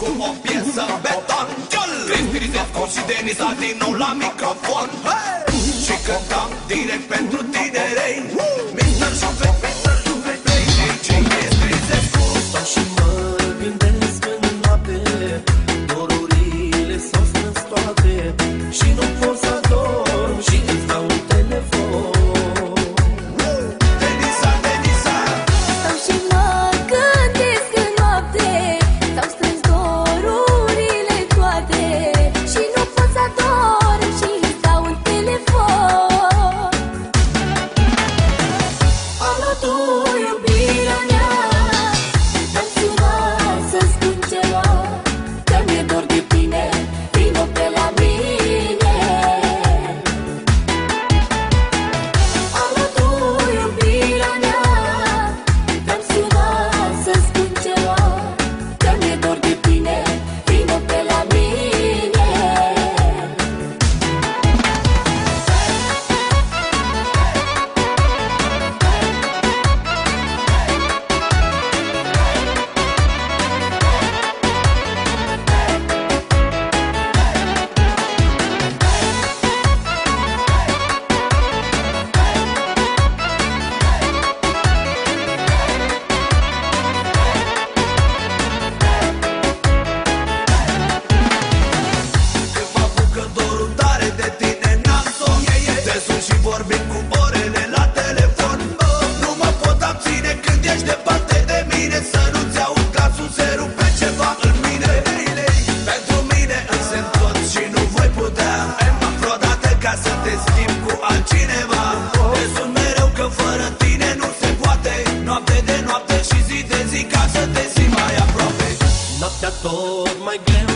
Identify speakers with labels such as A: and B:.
A: cu o piesă beton. Crispy Zescu și Denis din nou la microfon. Hey! Și cântăm direct pentru tinerei tare de tine naso Te sun și vorbim cu orele la telefon. Nu mă pot abține când ești departe de mine. Să nu-ți aud glasul, se rupe ceva în mine. Pentru mine însemn tot și nu voi putea. Vreodată ca să te schimb cu altcineva. Te sun mereu că fără tine nu se poate. Noapte de noapte și zi de zi ca să te simt mai aproape.
B: Noaptea tot mai greu